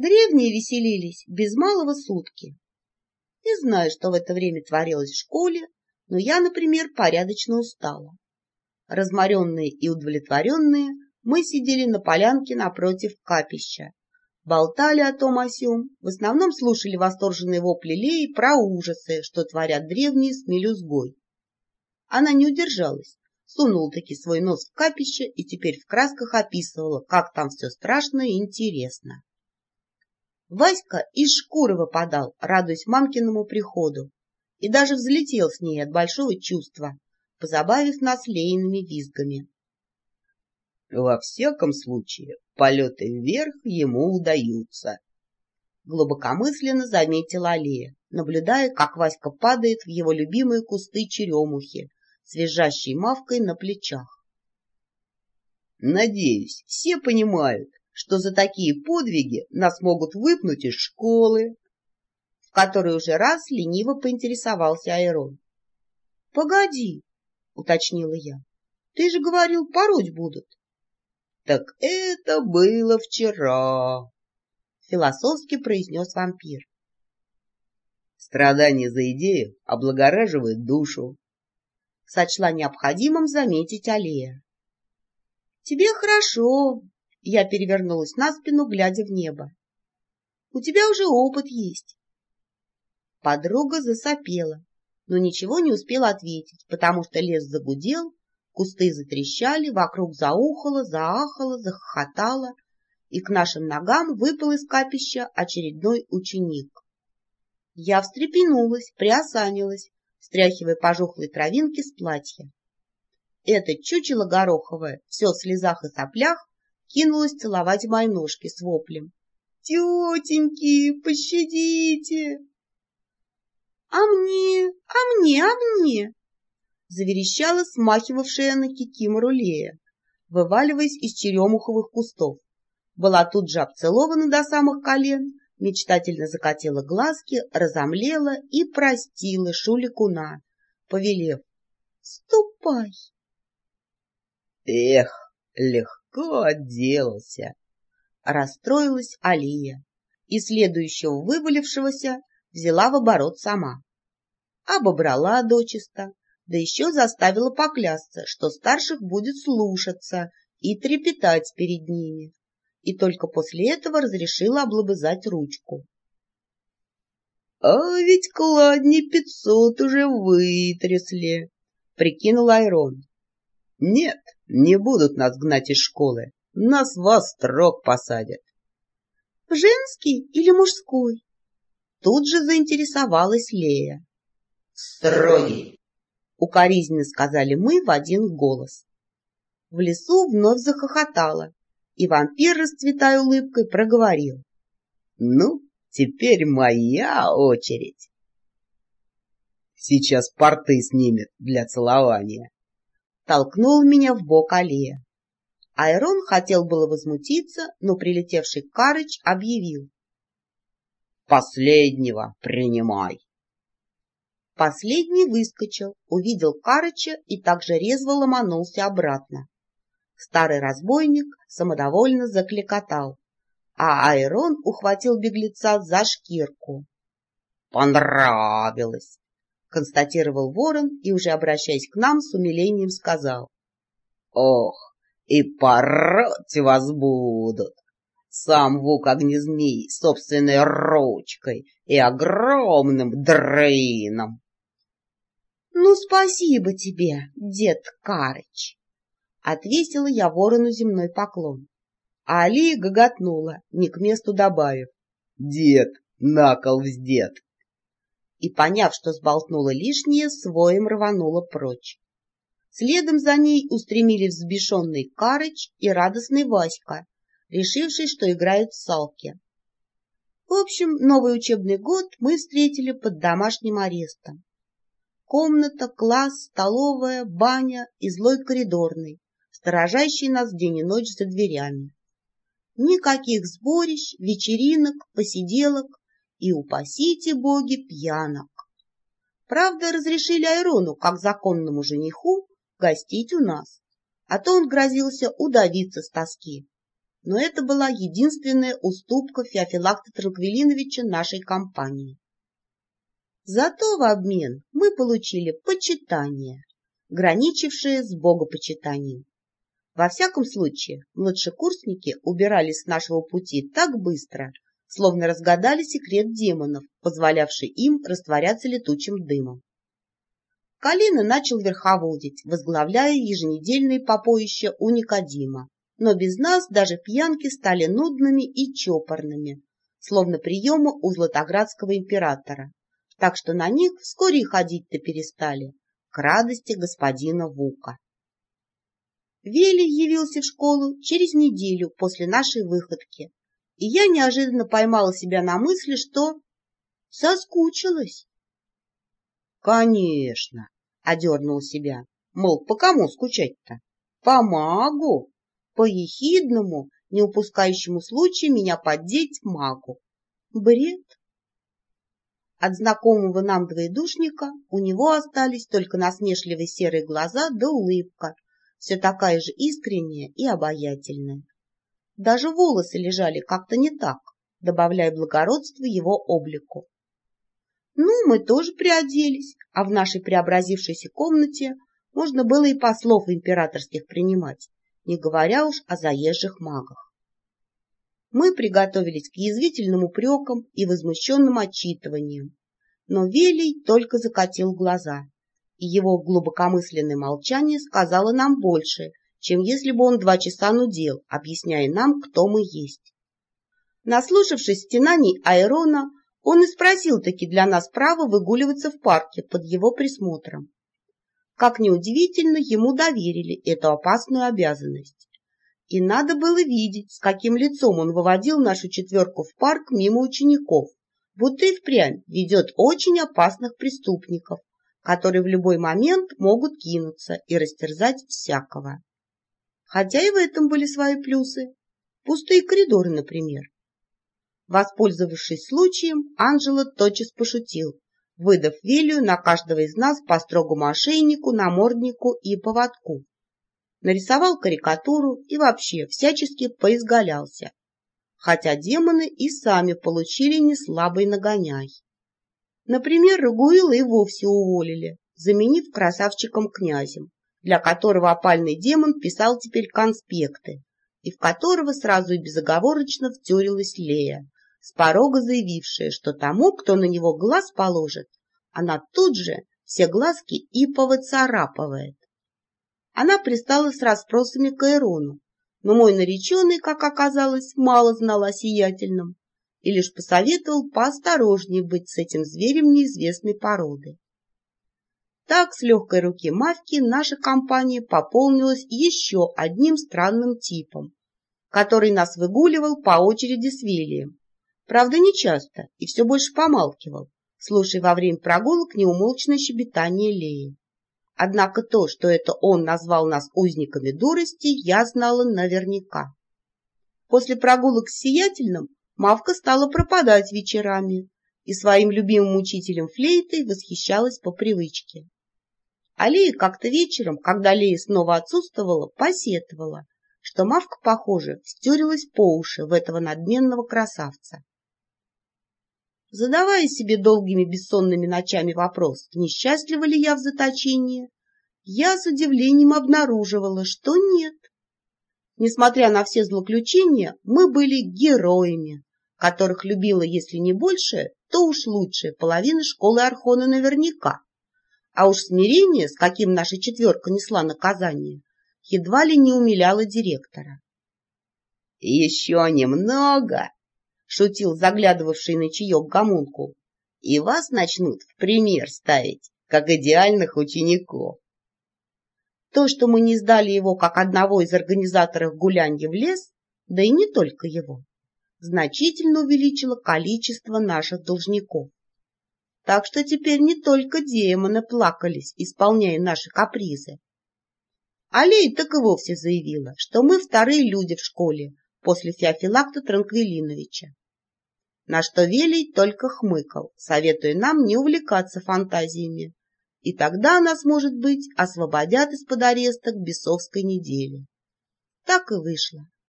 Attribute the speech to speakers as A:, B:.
A: Древние веселились без малого сутки. Не знаю, что в это время творилось в школе, но я, например, порядочно устала. Разморенные и удовлетворенные, мы сидели на полянке напротив капища, болтали о том о сём, в основном слушали восторженные вопли Леи про ужасы, что творят древние с мелюзгой. Она не удержалась, сунула таки свой нос в капище и теперь в красках описывала, как там все страшно и интересно. Васька из шкуры выпадал, радуясь мамкиному приходу, и даже взлетел с ней от большого чувства, позабавив нас лейными визгами.
B: Во всяком случае, полеты вверх ему удаются.
A: Глубокомысленно заметила Алия, наблюдая, как Васька падает в его любимые кусты черемухи с визжащей мавкой на плечах.
B: Надеюсь, все понимают, что за такие подвиги нас могут выпнуть из школы,
A: в которой уже раз лениво поинтересовался Айрон. — Погоди, — уточнила я, — ты же говорил, пороть будут.
B: — Так это было вчера, — философски произнес вампир. Страдание за идею облагораживает душу.
A: Сочла необходимым заметить Алия. — Тебе хорошо, я перевернулась на спину, глядя в небо. — У тебя уже опыт есть. Подруга засопела, но ничего не успела ответить, потому что лес загудел, кусты затрещали, вокруг заухало, заахало, захохотало, и к нашим ногам выпал из капища очередной ученик. Я встрепенулась, приосанилась, стряхивая пожухлые травинки с платья. Это чучело гороховое, все в слезах и соплях, кинулась целовать мои ножки с воплем. «Тетеньки, пощадите!» «А мне, а мне, а мне!» заверещала смахивавшая на кикимору Лея, вываливаясь из черемуховых кустов. Была тут же обцелована до самых колен, мечтательно закатила глазки, разомлела и простила Шуликуна, повелев «Ступай!»
B: «Эх, легко!» Легко отделался.
A: Расстроилась Алия и следующего вывалившегося взяла в оборот сама. Обобрала дочисто, да еще заставила поклясться, что старших будет слушаться и трепетать перед ними, и только после этого разрешила облобызать ручку.
B: — А ведь кладни пятьсот уже вытрясли, — прикинул Айрон. — Нет, не будут нас гнать из школы. Нас в строк посадят.
A: — Женский или мужской? Тут же заинтересовалась Лея.
B: — Строгий, —
A: укоризненно сказали мы в один голос. В лесу вновь захохотало, и вампир, расцветая улыбкой, проговорил.
B: — Ну, теперь моя очередь. Сейчас порты снимет для целования
A: толкнул меня в бок Алия. Айрон хотел было возмутиться, но прилетевший Карыч объявил.
B: «Последнего принимай!»
A: Последний выскочил, увидел Карыча и также резво ломанулся обратно. Старый разбойник самодовольно закликотал, а Айрон ухватил беглеца за шкирку.
B: «Понравилось!»
A: Констатировал ворон и, уже обращаясь к нам, с умилением сказал.
B: — Ох, и пороть вас будут! Сам Вук Огнезмей собственной ручкой и огромным дрыном.
A: — Ну, спасибо тебе, дед Карыч! — отвесила я ворону земной поклон. А Алия гоготнула, не к месту добавив.
B: — Дед, накол вздет!
A: И, поняв, что сболтнула лишнее, своим рванула прочь. Следом за ней устремились взбешенный Карыч и радостный Васька, решивший, что играют в салки. В общем, новый учебный год мы встретили под домашним арестом. Комната, класс, столовая, баня и злой коридорный, сторожащий нас день и ночь за дверями. Никаких сборищ, вечеринок, посиделок, и упасите боги пьянок. Правда, разрешили Айрону, как законному жениху, гостить у нас, а то он грозился удавиться с тоски. но это была единственная уступка Феофилакта Транквилиновича нашей компании. Зато в обмен мы получили почитание, граничившее с богопочитанием. Во всяком случае, младшекурсники убирались с нашего пути так быстро, словно разгадали секрет демонов, позволявший им растворяться летучим дымом. Калина начал верховодить, возглавляя еженедельные попоища у Никодима, но без нас даже пьянки стали нудными и чопорными, словно приемы у Златоградского императора, так что на них вскоре и ходить-то перестали, к радости господина Вука. Вели явился в школу через неделю после нашей выходки, и я неожиданно поймала себя на мысли, что соскучилась.
B: «Конечно!» — одернул себя. Мол, по кому скучать-то? По магу! По ехидному, не упускающему случая меня поддеть магу. Бред!
A: От знакомого нам двоедушника у него остались только насмешливые серые глаза да улыбка, все такая же искренняя и обаятельная. Даже волосы лежали как-то не так, добавляя благородство его облику. Ну, мы тоже приоделись, а в нашей преобразившейся комнате можно было и послов императорских принимать, не говоря уж о заезжих магах. Мы приготовились к язвительным упрекам и возмущенным отчитываниям, но Велий только закатил глаза, и его глубокомысленное молчание сказало нам больше, чем если бы он два часа нудел, объясняя нам, кто мы есть. Наслушавшись стенаний Айрона, он и спросил-таки для нас право выгуливаться в парке под его присмотром. Как неудивительно, ему доверили эту опасную обязанность. И надо было видеть, с каким лицом он выводил нашу четверку в парк мимо учеников, будто и впрямь ведет очень опасных преступников, которые в любой момент могут кинуться и растерзать всякого. Хотя и в этом были свои плюсы. Пустые коридоры, например. Воспользовавшись случаем, Анжела тотчас пошутил, выдав Велию на каждого из нас по строгому ошейнику, наморднику и поводку. Нарисовал карикатуру и вообще всячески поизгалялся, хотя демоны и сами получили неслабый нагоняй. Например, Рагуила и вовсе уволили, заменив красавчиком-князем, для которого опальный демон писал теперь конспекты, и в которого сразу и безоговорочно втюрилась Лея, с порога заявившая, что тому, кто на него глаз положит, она тут же все глазки и повыцарапывает. Она пристала с расспросами к Айрону, но мой нареченный, как оказалось, мало знал о сиятельном и лишь посоветовал поосторожнее быть с этим зверем неизвестной породы. Так, с легкой руки Мавки, наша компания пополнилась еще одним странным типом, который нас выгуливал по очереди с Вилием, Правда, не часто, и все больше помалкивал, слушая во время прогулок неумолчное щебетание Леи. Однако то, что это он назвал нас узниками дурости, я знала наверняка. После прогулок с Сиятельным Мавка стала пропадать вечерами и своим любимым учителем флейтой восхищалась по привычке. А Лея как-то вечером, когда Лея снова отсутствовала, посетовала, что Мавка, похоже, втюрилась по уши в этого надменного красавца. Задавая себе долгими бессонными ночами вопрос, несчастлива ли я в заточении, я с удивлением обнаруживала, что нет. Несмотря на все злоключения, мы были героями, которых любила, если не больше, то уж лучше половина школы Архона наверняка. А уж смирение, с каким наша четверка несла наказание, едва ли не умиляло директора.
B: — Еще немного, шутил заглядывавший на чаек гомункул, и вас начнут в пример ставить, как идеальных учеников.
A: То, что мы не сдали его как одного из организаторов гулянья в лес, да и не только его, значительно увеличило количество наших должников. Так что теперь не только демоны плакались, исполняя наши капризы. Алей так и вовсе заявила, что мы вторые люди в школе после Феофилакта Транквилиновича на что Велий только хмыкал, советуя нам не увлекаться фантазиями. И тогда нас, может быть, освободят из-под ареста к бесовской неделе. Так и вышло.